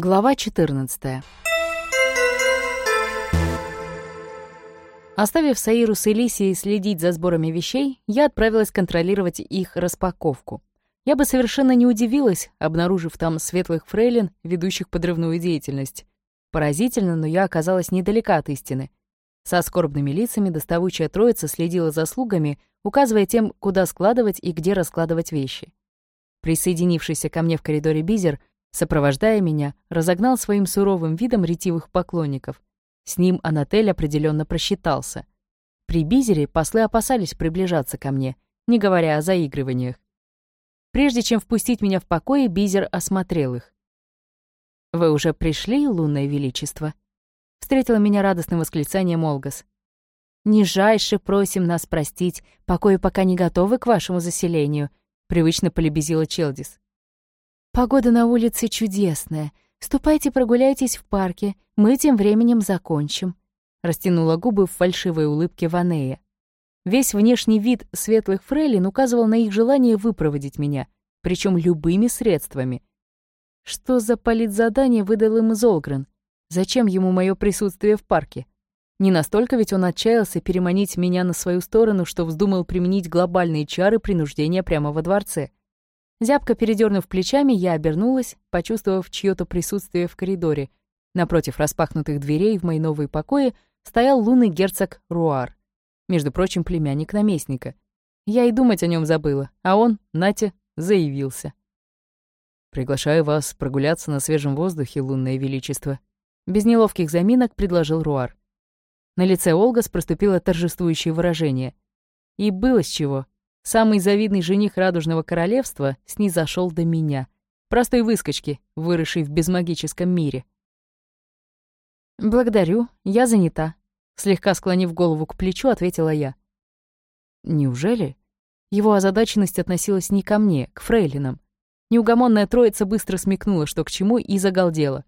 Глава 14. Оставив Саиру с Элисией следить за сборами вещей, я отправилась контролировать их распаковку. Я бы совершенно не удивилась, обнаружив там светлых фрейлин, ведущих подрывную деятельность. Поразительно, но я оказалась недалека от истины. Со скорбными лицами доставучая троица следила за слугами, указывая тем, куда складывать и где раскладывать вещи. Присоединившийся ко мне в коридоре Бизер Сопровождая меня, разогнал своим суровым видом ретивых поклонников. С ним Анатель определенно просчитался. При Бизере послы опасались приближаться ко мне, не говоря о заигрываниях. Прежде чем впустить меня в покое, Бизер осмотрел их. «Вы уже пришли, лунное величество?» Встретила меня радостным восклицанием Олгас. «Нижайше просим нас простить, покои пока не готовы к вашему заселению», привычно полебезила Челдис. Погода на улице чудесная. Ступайте прогуляйтесь в парке, мы тем временем закончим. Растянула губы в фальшивой улыбке Ванея. Весь внешний вид светлых фрейлин указывал на их желание выпроводить меня, причем любыми средствами. Что за политзадание выдал им Золгрен? Зачем ему мое присутствие в парке? Не настолько ведь он отчаялся переманить меня на свою сторону, что вздумал применить глобальные чары принуждения прямо во дворце. Зябко передернув плечами, я обернулась, почувствовав чьё-то присутствие в коридоре. Напротив распахнутых дверей в мои новые покои стоял лунный герцог Руар. Между прочим, племянник наместника. Я и думать о нем забыла, а он, Натя, заявился. «Приглашаю вас прогуляться на свежем воздухе, лунное величество», без неловких заминок предложил Руар. На лице Олгас проступило торжествующее выражение. И было с чего. Самый завидный жених Радужного Королевства снизошел до меня. Простой выскочки, выросшей в безмагическом мире. «Благодарю, я занята», — слегка склонив голову к плечу, ответила я. «Неужели?» Его озадаченность относилась не ко мне, к фрейлинам. Неугомонная троица быстро смекнула, что к чему, и загалдела.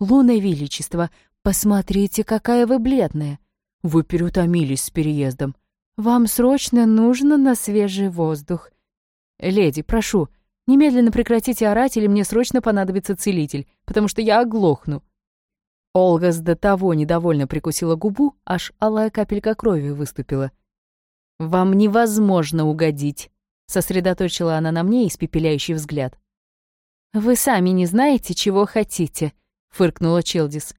«Лунное Величество, посмотрите, какая вы бледная! Вы переутомились с переездом. Вам срочно нужно на свежий воздух. Леди, прошу, немедленно прекратите орать, или мне срочно понадобится целитель, потому что я оглохну». Олгас до того недовольно прикусила губу, аж алая капелька крови выступила. «Вам невозможно угодить», — сосредоточила она на мне испепеляющий взгляд. «Вы сами не знаете, чего хотите», — фыркнула Челдис.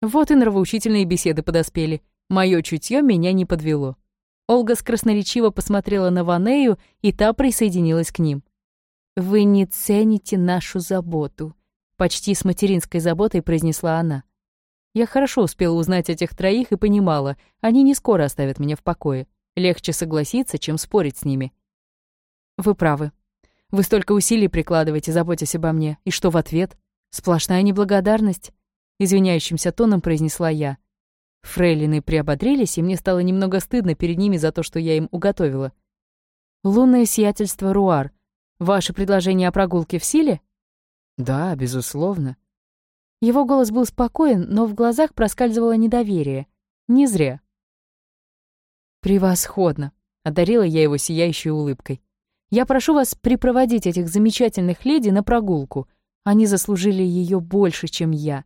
Вот и нравоучительные беседы подоспели. Моё чутье меня не подвело. Олга красноречиво посмотрела на Ванею, и та присоединилась к ним. «Вы не цените нашу заботу», — почти с материнской заботой произнесла она. Я хорошо успела узнать этих троих и понимала, они не скоро оставят меня в покое. Легче согласиться, чем спорить с ними. «Вы правы. Вы столько усилий прикладываете, заботясь обо мне. И что в ответ? Сплошная неблагодарность?» Извиняющимся тоном произнесла я. Фрейлины приободрились, и мне стало немного стыдно перед ними за то, что я им уготовила. «Лунное сиятельство Руар. Ваше предложение о прогулке в силе?» «Да, безусловно». Его голос был спокоен, но в глазах проскальзывало недоверие. Не зря. «Превосходно!» — одарила я его сияющей улыбкой. «Я прошу вас припроводить этих замечательных леди на прогулку. Они заслужили ее больше, чем я».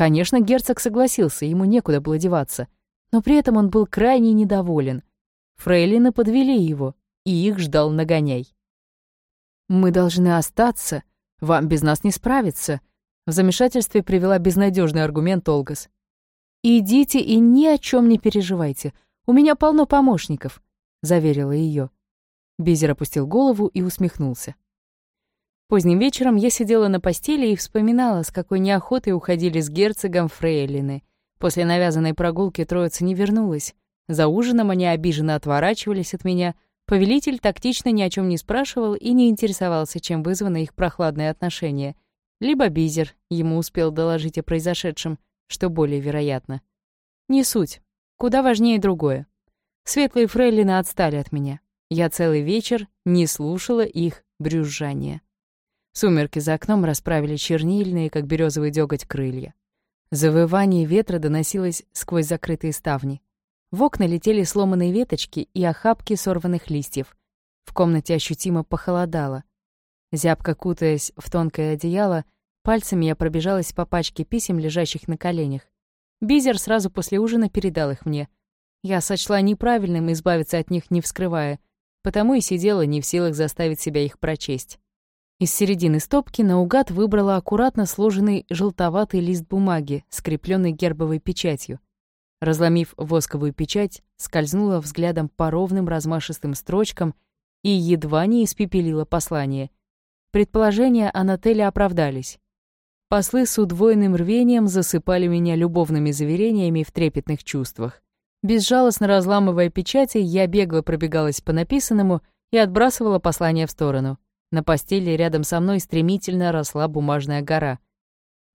Конечно, герцог согласился, ему некуда было деваться, но при этом он был крайне недоволен. Фрейлины подвели его, и их ждал нагоняй. «Мы должны остаться, вам без нас не справиться», в замешательстве привела безнадежный аргумент Олгас. «Идите и ни о чем не переживайте, у меня полно помощников», — заверила ее. Бизер опустил голову и усмехнулся. Поздним вечером я сидела на постели и вспоминала, с какой неохотой уходили с герцогом фрейлины. После навязанной прогулки троица не вернулась. За ужином они обиженно отворачивались от меня. Повелитель тактично ни о чем не спрашивал и не интересовался, чем вызвано их прохладное отношение. Либо Бизер ему успел доложить о произошедшем, что более вероятно. Не суть. Куда важнее другое. Светлые фрейлины отстали от меня. Я целый вечер не слушала их брюзжания. Сумерки за окном расправили чернильные, как березовый дёготь, крылья. Завывание ветра доносилось сквозь закрытые ставни. В окна летели сломанные веточки и охапки сорванных листьев. В комнате ощутимо похолодало. Зябко кутаясь в тонкое одеяло, Пальцами я пробежалась по пачке писем, лежащих на коленях. Бизер сразу после ужина передал их мне. Я сочла неправильным избавиться от них, не вскрывая, потому и сидела не в силах заставить себя их прочесть. Из середины стопки наугад выбрала аккуратно сложенный желтоватый лист бумаги, скрепленный гербовой печатью. Разломив восковую печать, скользнула взглядом по ровным размашистым строчкам и едва не испепелила послание. Предположения Анателя оправдались. Послы с удвоенным рвением засыпали меня любовными заверениями в трепетных чувствах. Безжалостно разламывая печати, я бегло пробегалась по написанному и отбрасывала послание в сторону. На постели рядом со мной стремительно росла бумажная гора.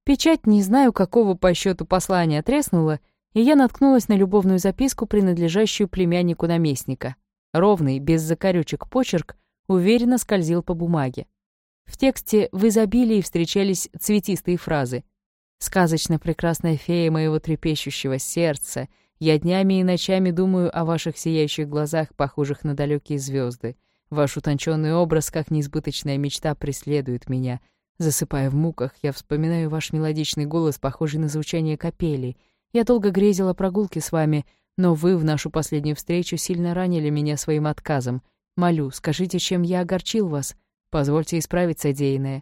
Печать, не знаю какого по счету послания, треснула, и я наткнулась на любовную записку, принадлежащую племяннику наместника. Ровный, без закорючек почерк, уверенно скользил по бумаге. В тексте в изобилии встречались цветистые фразы. «Сказочно прекрасная фея моего трепещущего сердца, я днями и ночами думаю о ваших сияющих глазах, похожих на далекие звезды. Ваш утонченный образ, как неизбыточная мечта, преследует меня. Засыпая в муках, я вспоминаю ваш мелодичный голос, похожий на звучание капели. Я долго грезила прогулки с вами, но вы в нашу последнюю встречу сильно ранили меня своим отказом. Молю, скажите, чем я огорчил вас?» Позвольте исправить содеянное.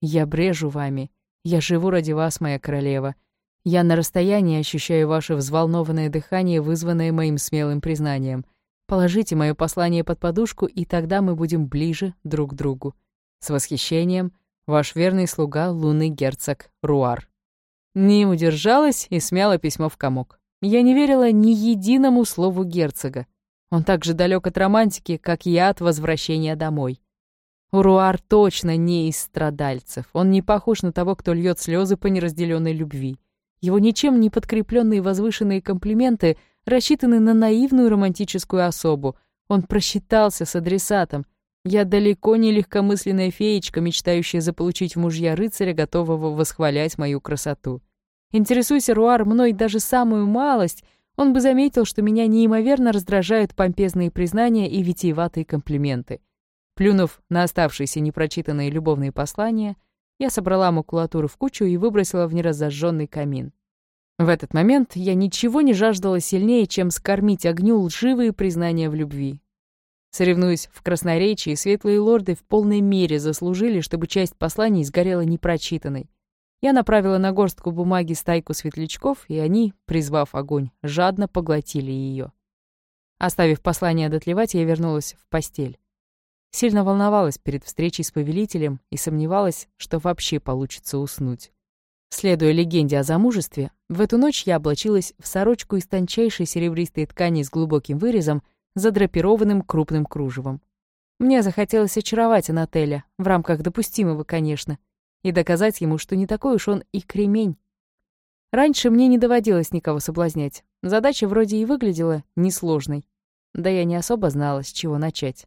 Я брежу вами. Я живу ради вас, моя королева. Я на расстоянии ощущаю ваше взволнованное дыхание, вызванное моим смелым признанием. Положите мое послание под подушку, и тогда мы будем ближе друг к другу. С восхищением, ваш верный слуга, лунный герцог Руар. Не удержалась и смяла письмо в комок. Я не верила ни единому слову герцога. Он так же далек от романтики, как я от возвращения домой. Уруар точно не из страдальцев. Он не похож на того, кто льет слезы по неразделенной любви. Его ничем не подкрепленные возвышенные комплименты рассчитаны на наивную романтическую особу. Он просчитался с адресатом. Я далеко не легкомысленная феечка, мечтающая заполучить в мужья рыцаря, готового восхвалять мою красоту. Интересуйся, Руар, мной даже самую малость, он бы заметил, что меня неимоверно раздражают помпезные признания и витиеватые комплименты. Плюнув на оставшиеся непрочитанные любовные послания, я собрала макулатуру в кучу и выбросила в неразожженный камин. В этот момент я ничего не жаждала сильнее, чем скормить огню лживые признания в любви. Соревнуясь в красноречии, светлые лорды в полной мере заслужили, чтобы часть посланий сгорела непрочитанной. Я направила на горстку бумаги стайку светлячков, и они, призвав огонь, жадно поглотили ее. Оставив послание дотлевать, я вернулась в постель. Сильно волновалась перед встречей с повелителем и сомневалась, что вообще получится уснуть. Следуя легенде о замужестве, в эту ночь я облачилась в сорочку из тончайшей серебристой ткани с глубоким вырезом, задрапированным крупным кружевом. Мне захотелось очаровать Анателя, в рамках допустимого, конечно, и доказать ему, что не такой уж он и кремень. Раньше мне не доводилось никого соблазнять. Задача вроде и выглядела несложной. Да я не особо знала, с чего начать.